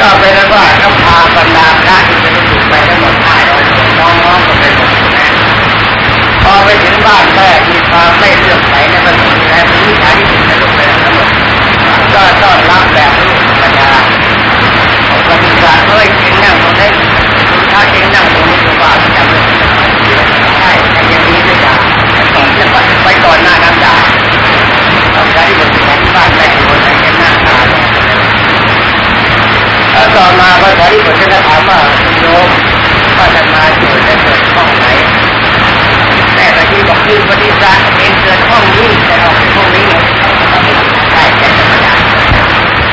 ก็ไปแล้ว่าก็พาบรรดาพระที่จะไปอยู่ไปทั้งหมดได้น้องน้องก็ไปหมดแล้พอไปถึงบ้านแม่มีความไม่เลื่อมใสในบระสงฆ์และมีฐที่ถึในโลกแล้วทั้งหมดก็ต้อนรับแบบลูกธรรมดาเรามีการเอ้ยเองนั่งตรงนี้ถ้าเองนั่งตรงนี้ก็ว่าจะไม่ใช่แต่ยังมีด้วยกันไปก่อนหน้านั้น ต่อมาพระสารีบุตรจะถามว่าโยมพระธรมาเกิดได้เกิดห้องไหนแต่ตางทีบอกคือปฏิสัเองเกิดห้องนี้แต่ออกาห้องนี้ใช่แต่ธรรมดา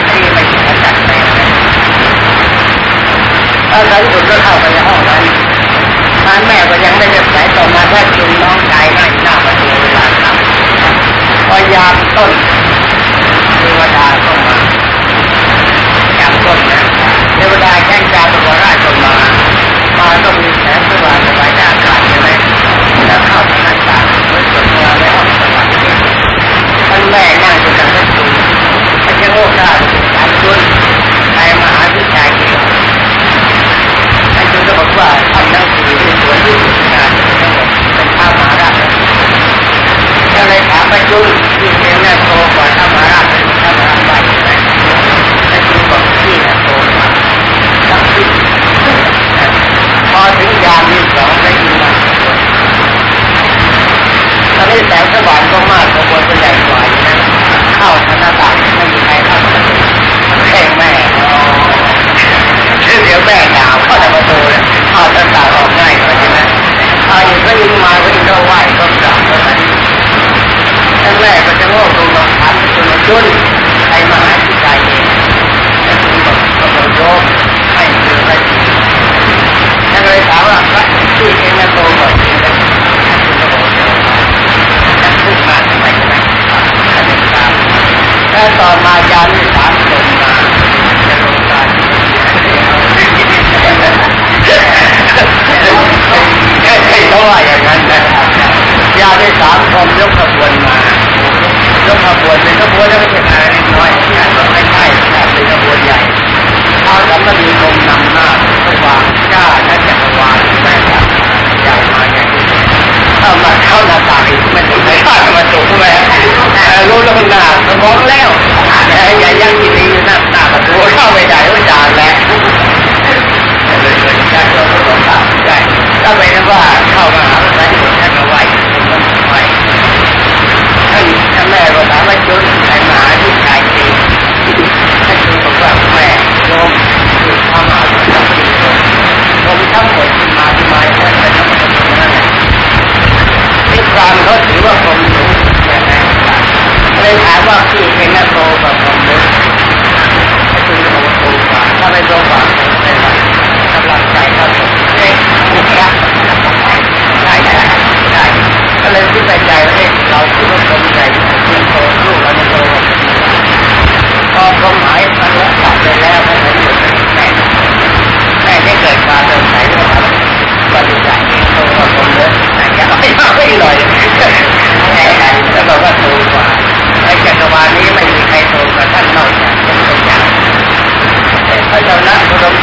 ที่ไม่ใช่จัดแต่พระสารีบุตก็เข้าไปในห้องนั้นท่านแม่ก็ยังไม่ได้สายต่อมาถ้าจุนน้องชายนั่งหน้าประตูเวลาครับพยายามต้น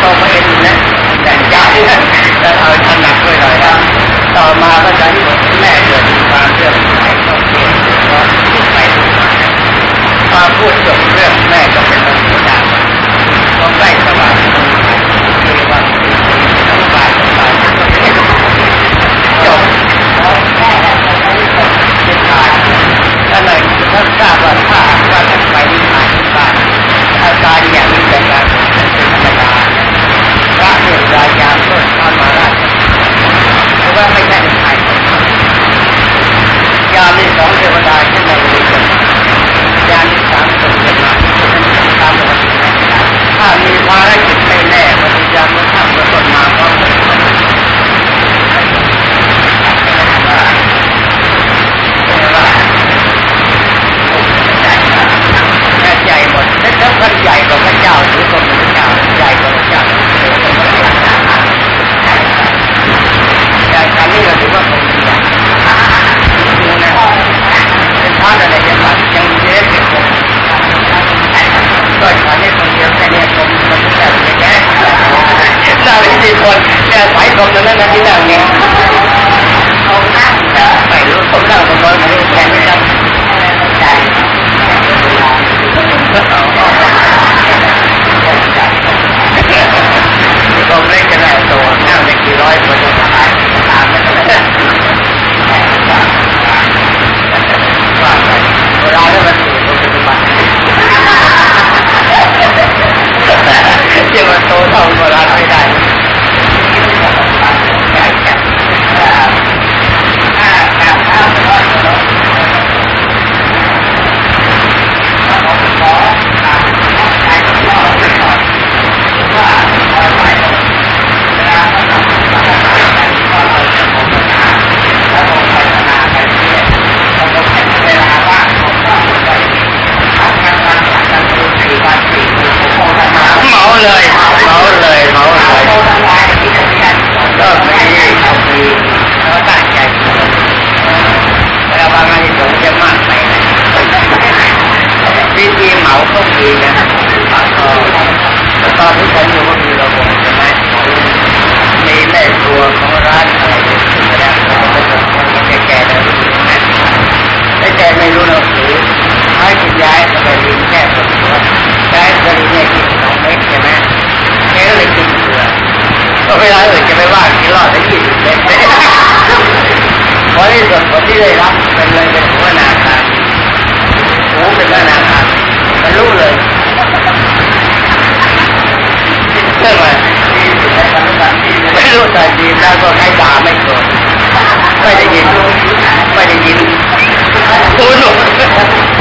ต้องมาเองนะแต่งใจแล้วเอาถนัดด้วยหน่อยนะต่อมาก็จะที่แม่เกิดความเรื่องไหนก็เปลี่ยนเพราะจิตใจมาพูดจบเรื่องแม่ก็เป็นครื่งม ที่สองเทวดาขึ้นมาบริสุทธิ์ยานที่สามสุดมาตามปกติถ้ามีภารกิจ ให้ส่วนผลที่ได้รับเป็นเลยเป็นหัวนาคาหูเป็นหัวนาคามันรู้เลยเชื่อไหมไม่รู้แต่ดีแล้วก็ให้ตาไม่โกรธไม่ได้ยินไม่ได้ยินโอ้ห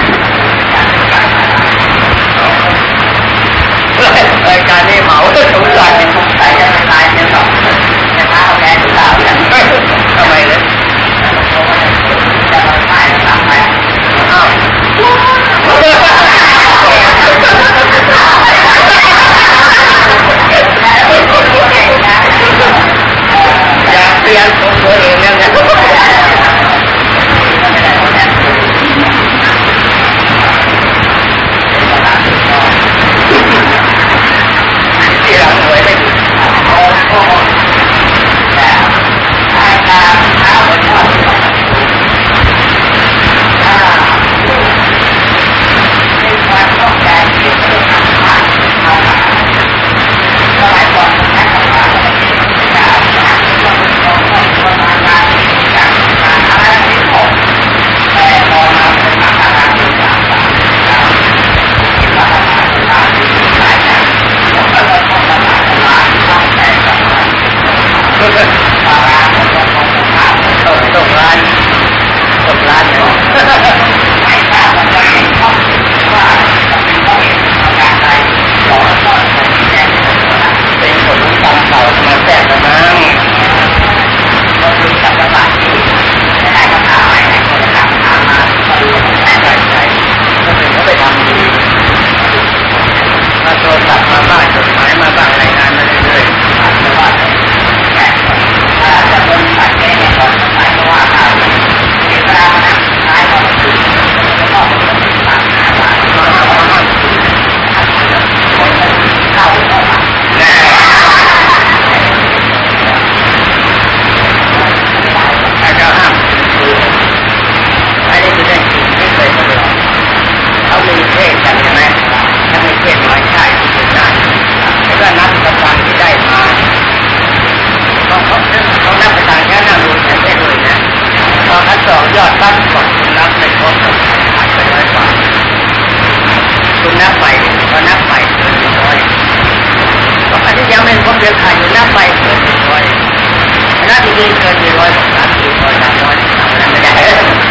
trên đi thôi tám triệu thôi là thôi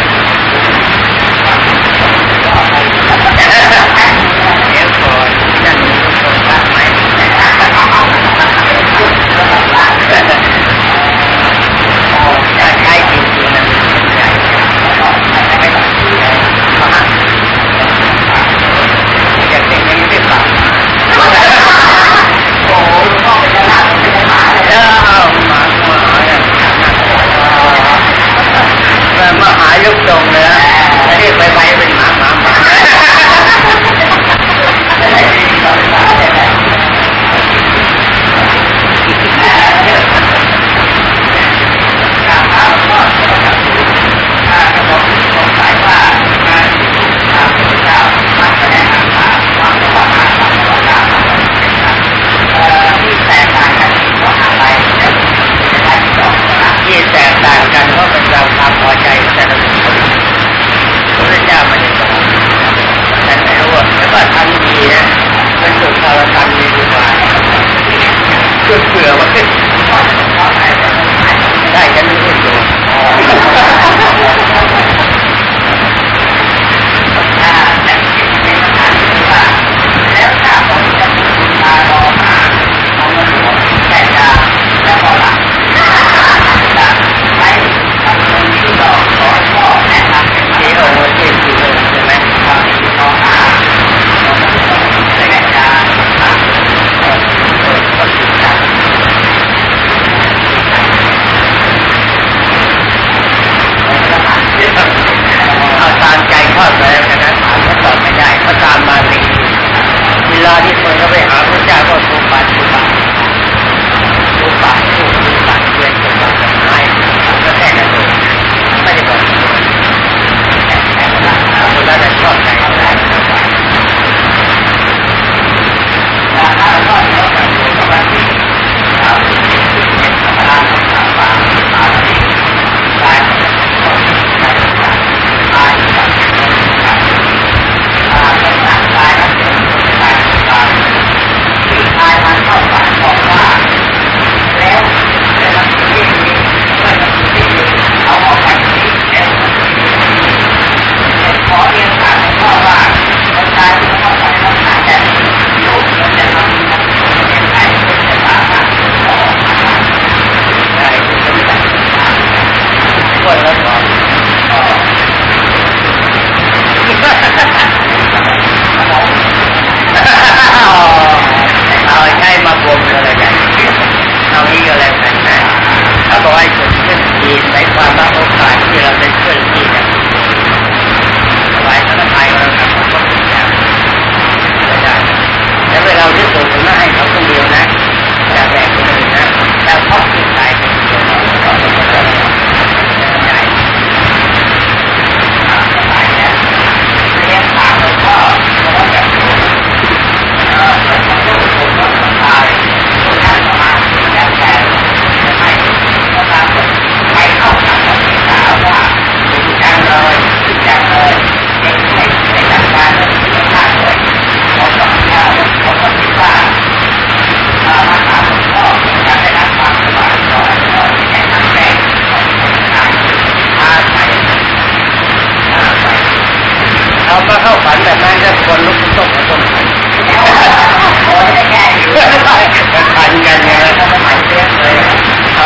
ที่เปิดนับเล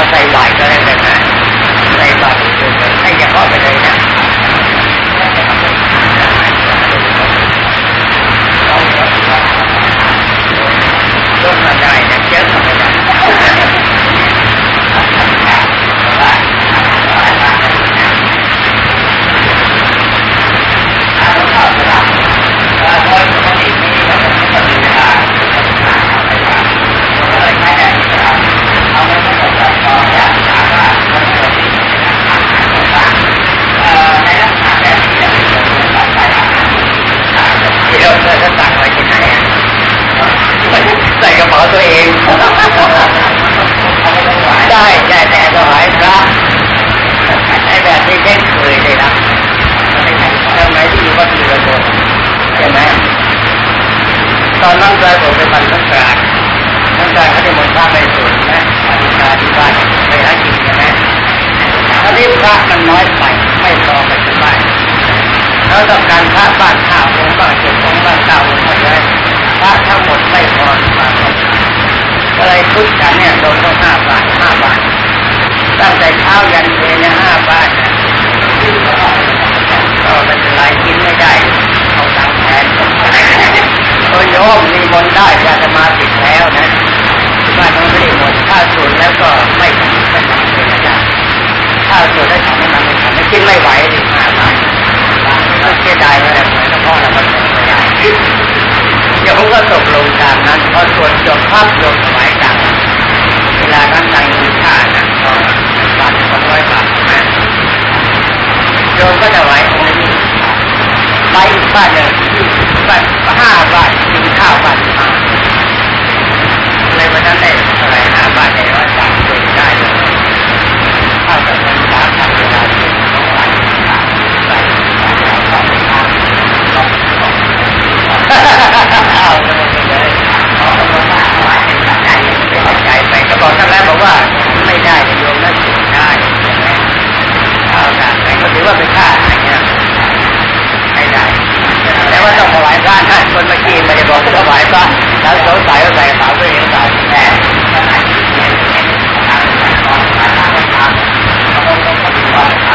ใส่ไหวก็ิดโยมก็ตกลงตามนั้นพอสวดจบภาพโยมถวายตังเวลาท่านตังมีค่านะก็บาทสองร้อยบาทนะโยมก็จถวายองค์นี้ไปอีกบ้านหนี่งบ้านห้าบาทกินข้าวบ้านมาเลยวันนั้นได้เท่าไหร่ห้าบาทได้ร้อยบาทกิได้ ก็บอกท่านแล้วบอกว่าไม่ได้โยมนั่นได้เอาละนั่นก็ถือว่าเป็นค่าอะไรเงี้ยไม่ได้ แต่ว่าต้องถวายพระท่านคนเมื่อกี้ไม่ได้บอกถวายพระแล้วสงสัยว่าใส่ขาวด้วต้องตายแต้ท่านอาจจะเป็นการขอทานขอทานขอทาน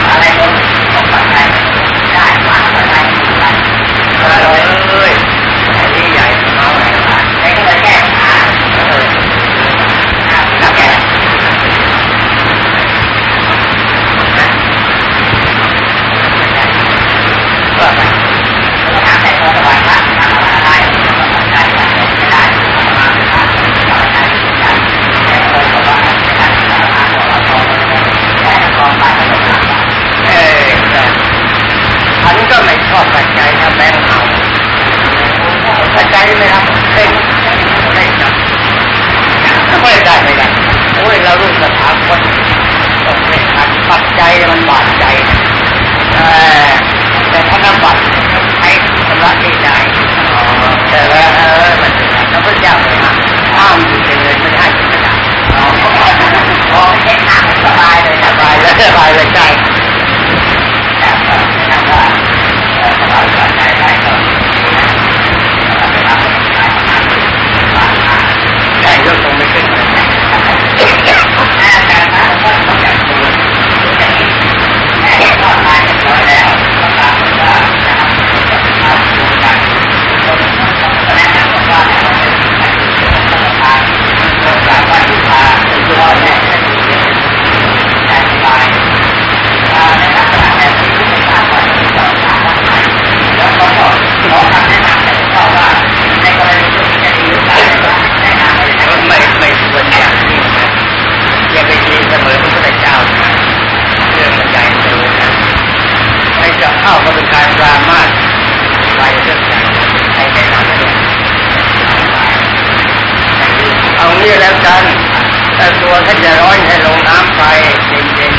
ก็จะร้อนให้ลงน้ำไปเย็น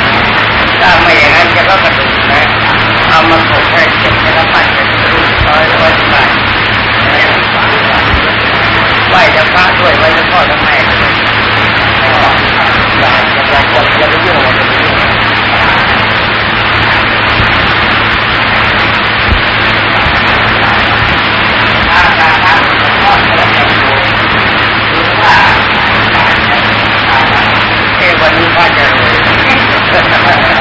ๆถ้าไม่อย่างนั้นจะก็กระดูกนะเอามาโขกให้เสร็จแล้วปั้นเป็รู้ร้อยร้อยไปไหวจะพระด้วยไหวจะพ่อจะแม่ด้วยอย่าอย่าอย่าอย่าไปยุ่งเลย podcast.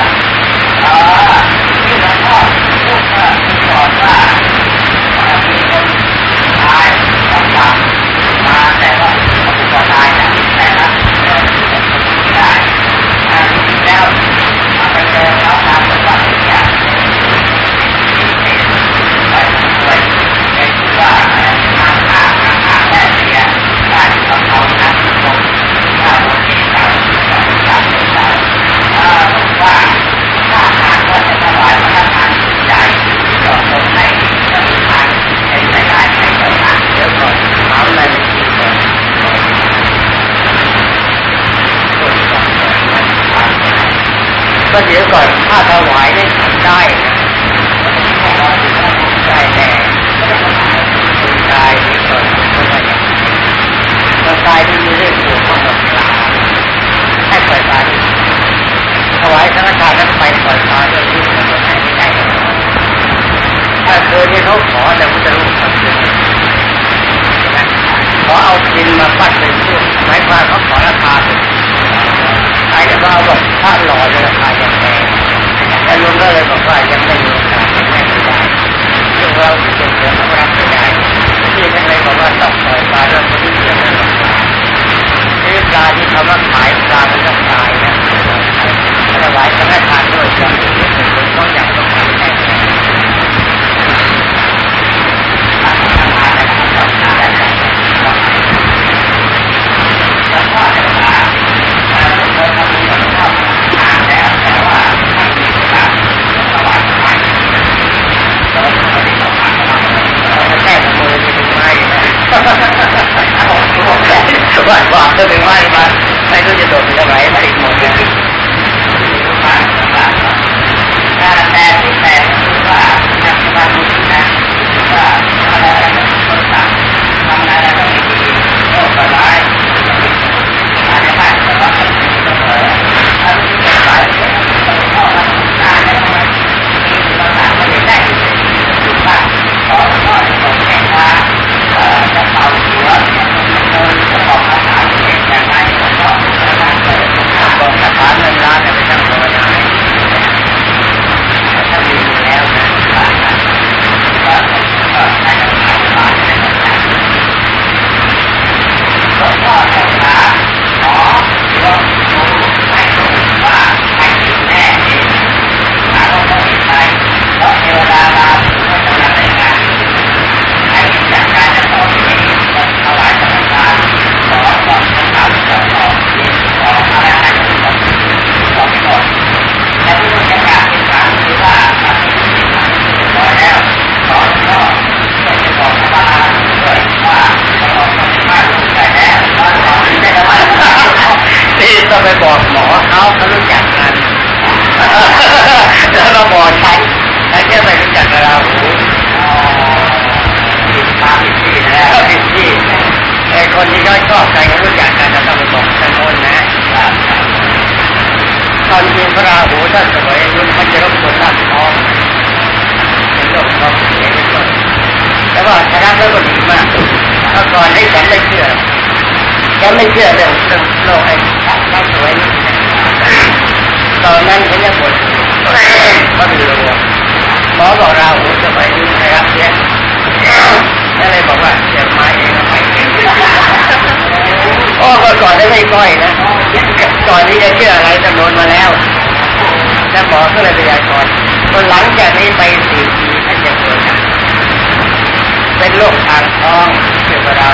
โรคทางท้องเกี่ยวกับเรา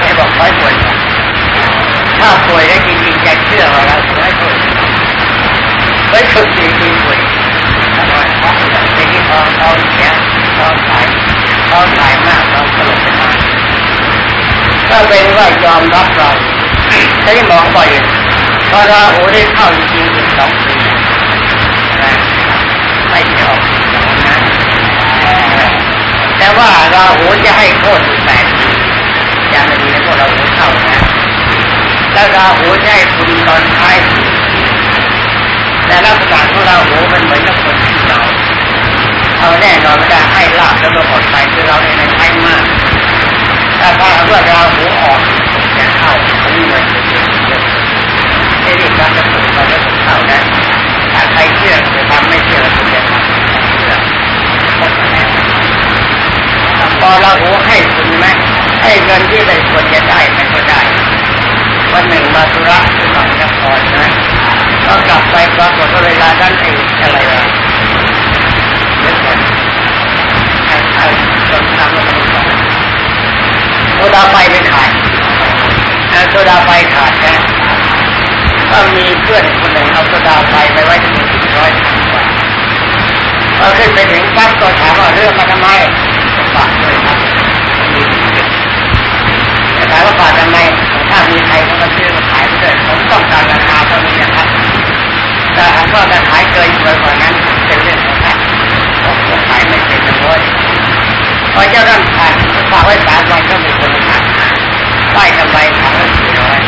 ไม่บอกไว้ป่วยถ้าป่วยได้จริงๆจะเชื่อว่าเราป่วยป่วยไม่ฝึกจริงป่วยถ้ไม่วยท้องไปที่ท้องท้องเสียท้องถ่ายท้องถ่ายมากท้องสลบไปมากก็เป็นว่ายอมรับเราใช้หมองบ่อยเพราะเราโอ้ได้เข้าจริงๆสองปีไม่ยอม แต่ว่าราหูจะให้โทษแปดอย่างนี้นะพวกเราเข้านะแล้วราหูจะให้คุณตอนท้ายแต่ลักษณะของราหูมันเหมือนกับคนที่เราเอาแน่นอนไม่ได้ให้ลาบแล้วก็หมดไปคือเราเองใช้มากแต่ถ้าเมื่อราหูออกจะเข้าถึงเงินเยอะเรื่องการ เราหูให้คุณไหมให้เงินที่ได้ควรจะได้ไม่ก็ได้วันหนึ่งมาธุระที่หนองนครนะก็กลับไปปรากฏเวลาด้านไอ้อะไรอะเรื่องอะไรไอ้ตนน้ำมันโซดาไฟไม่ขายโซดาไฟขาดนะก็มีเพื่อนคนหนึ่งเอาโซดาไฟไปไว้ที่ร้อยถังไฟพอขึ้นไปถึงปั๊บก็ถามว่าเรื่องมาทำไม บาทเลยครับแต่ขาว่าบาทยังไงถ้ามีใครเขามาซื้อมาขายเกิดผมต้องการราคาเท่านี้นะครับแต่หากว่าจะขายเกินไปกว่านั้นเป็นเรื่องของแพาผมขายไม่เป็นเลยพอเจ้าร่างขายฝากไว้สามวันก็มีคนขายไปยกำไรครั้งละสี่ร้อย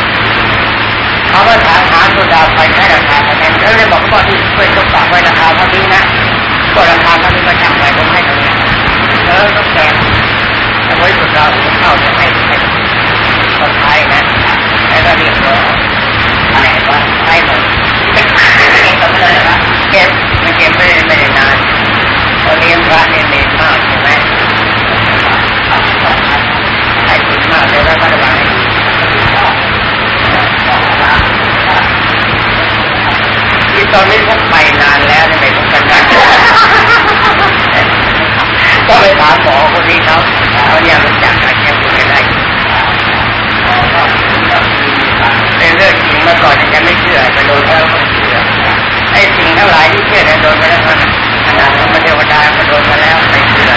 เขาก็ถามหาตัวดาวไปใช้ราคาเท่านั้นแล้วเลยบอกว่าที่ช่วยต้องฝากไว้ราคาเท่านี้นะก็ราคาเท่านี้ก็จำไว้ผมให้ งนี้เออก็แพงเอาไว้โซดาผมเข้าจะให้ให้คนไทยนะแล้วก็เรียกว่าอะไรวะให้หมดเก็บไปเลยนะเก็บไม่เก็บไม่ได้ไม่ได้นานพอเลี้ยงพระเนี่ยเน้นมากใช่ไหมให้ถึงมากเลยแล้วก็ระวังที่ตอนนี้พวกไปนานแล้วท ก็ไปถามหมอคนนี้เขาเขาเนี่ยรู้จักกันเนี่ยคุยกันได้เป็นเรื่องจริงเมื่อก่อนยังไม่เชื่อไปโดนแล้วก็เชื่อไอ้จริงงทั้งหลายที่เชื่อเนี่ยโดนไปแล้วขนาดพระเทวดาก็โดนมาแล้วไม่เชื่อ